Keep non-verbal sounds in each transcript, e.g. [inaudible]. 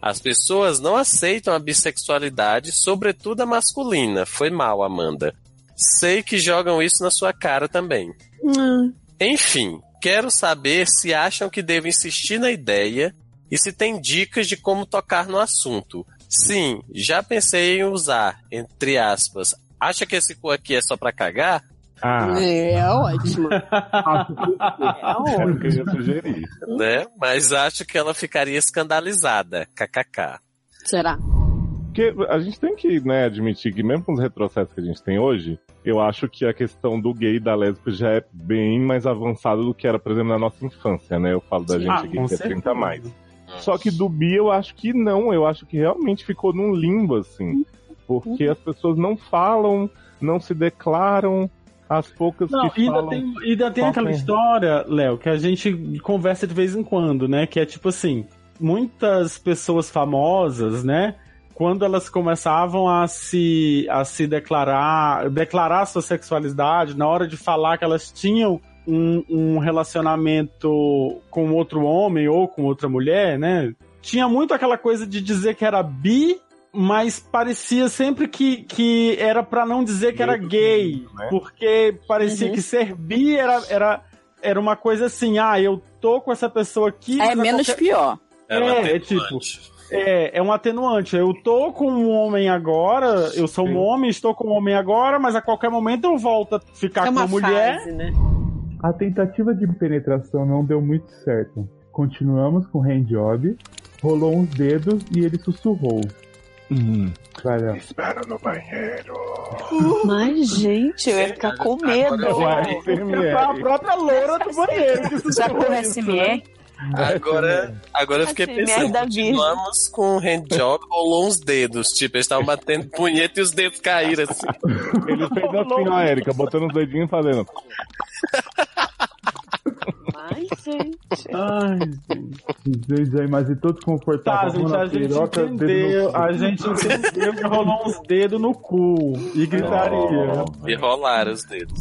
As pessoas não aceitam a bissexualidade, sobretudo a masculina. Foi mal, Amanda. Sei que jogam isso na sua cara também. Hum. Enfim, quero saber se acham que devo insistir na ideia e se tem dicas de como tocar no assunto. Sim, já pensei em usar, entre aspas. Acha que esse cu aqui é só pra cagar? Ah, É ótimo. é ótimo. [laughs] que eu ia sugerir. Né? Mas acho que ela ficaria escandalizada. KKK. Será? Porque a gente tem que né, admitir que mesmo com os retrocessos que a gente tem hoje, eu acho que a questão do gay e da lésbica já é bem mais avançada do que era, por exemplo, na nossa infância, né? Eu falo da gente Ah, aqui que é 30 certeza. mais. Só que do bi eu acho que não, eu acho que realmente ficou num limbo, assim. Porque as pessoas não falam, não se declaram, as poucas Não, que ainda falam. tem, ainda tem aquela história, Léo, que a gente conversa de vez em quando, né? Que é tipo assim, muitas pessoas famosas, né? Quando elas começavam a se, a se declarar, declarar sua sexualidade, na hora de falar que elas tinham um, um relacionamento com outro homem ou com outra mulher, né? Tinha muito aquela coisa de dizer que era bi, mas parecia sempre que, que era pra não dizer que era gay, né? porque parecia Uhum. que ser bi era, era, era uma coisa assim, ah, eu tô com essa pessoa aqui. É menos qualquer- pior. É, tem é tipo- atenuante. É, é um atenuante. Eu tô com um homem agora, eu sou Sim. um homem, estou com um homem agora, mas a qualquer momento eu volto a ficar É com uma uma mulher. fase, né? A tentativa de penetração não deu muito certo. Continuamos com o handjob, rolou uns dedos e ele sussurrou. Vai, Léo. Espera no banheiro. Mas, gente, eu ia ficar com medo. Agora- Vai, Foi a própria loura do banheiro Já com né? SMR? Agora, agora eu fiquei Assim, pensando, continuamos com o handjob, rolou uns dedos, tipo, eles estavam batendo punheta e os dedos caíram assim. [laughs] Ele fez assim, ó, Érica, botando os dedinhos e fazendo. Gente. Ai, gente. Aí, mas e todo Tá, desconfortável. gente, a gente piroca, entendeu. A gente entendeu que rolou uns dedos no cu e gritaria. E rolaram os dedos.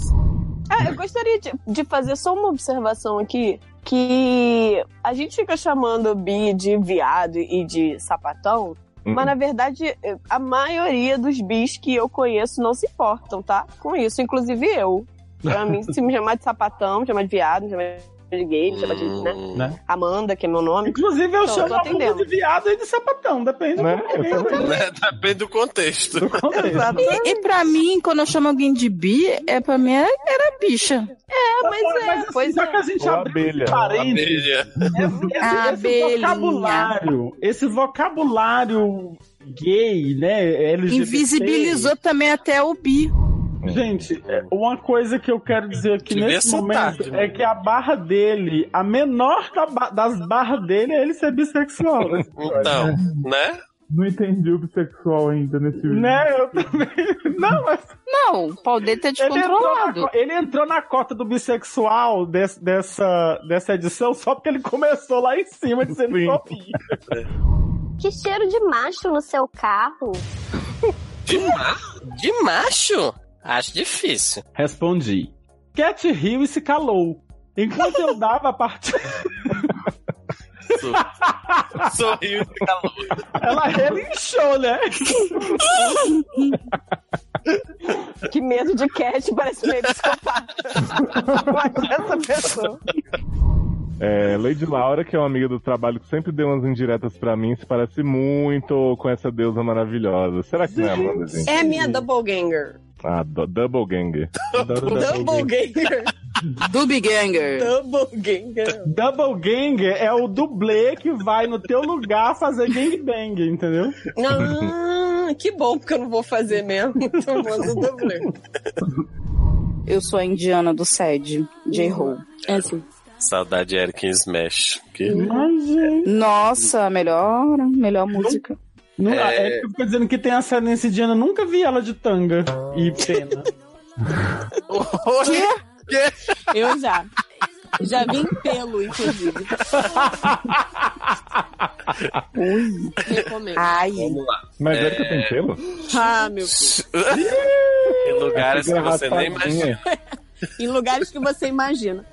Ah, eu gostaria de, de fazer só uma observação aqui. Que a gente fica chamando bi de viado e de sapatão, Hum. mas na verdade a maioria dos bis que eu conheço não se importam, tá? Com isso, inclusive eu. Pra mim, se me chamar de sapatão, me chamar de viado, me chamar de gay, me chamar de né? Hum, Né? Amanda, que é meu nome. Inclusive, eu Tô- chamo a bunda de viado e de sapatão, depende Né? do momento. né? Depende do contexto. do contexto. E, e pra mim, quando eu chamo alguém de bi, é pra mim era, era bicha. É, mas é, Mas assim, pois já é. que a gente Ou abriu abelha. esse parênteses, esse, esse vocabulário, esse vocabulário gay, né, LGBT, Invisibilizou também até o bi. Gente, é, uma coisa que eu quero dizer aqui Devia nesse momento tarde, é que a barra dele, a menor da ba- das barras dele é ele ser bissexual. né? Então, né? Não entendi o bissexual ainda nesse vídeo. né? Eu também. [laughs] Não, mas Não, o pau dele tá ele entrou, na, descontrolado. ele entrou na cota do bissexual des- dessa, dessa edição só porque ele começou lá em cima dizendo bi. Que cheiro de macho no seu carro. De, ma de macho? Acho difícil. Respondi. Cat riu e se calou. Enquanto eu dava a parte. Sorriu e calou. Ela relinchou, né? Que medo de cat, parece meio psicopata. Mas essa pessoa. É, Lady Laura, que é uma amiga do trabalho que sempre deu umas indiretas pra mim, se parece muito com essa deusa maravilhosa. Será que não é Amanda, gente? É a minha doppelganger. Ah, do- Double Gang. Doppelganger. Dubganger. Doppelganger. Double Gang [laughs] é o dublê que vai no teu lugar fazer gangbang, entendeu? Ah, que bom, porque eu não vou fazer mesmo. [laughs] Então dublê. Eu sou a indiana do SED, J-Ho. É assim. Saudade de Eric Smash. Que... Nossa, melhor, melhor música. Não, É. é... eu dizendo que tem ascendência indiana, nunca vi ela de tanga e pena. Eu já. Já vi em pelo, inclusive. Recomendo. Ai, Vamos lá. Mas é que tem pelo? Ah, meu filho. [laughs] Em lugares que você nem imagina. Em lugares que você imagina.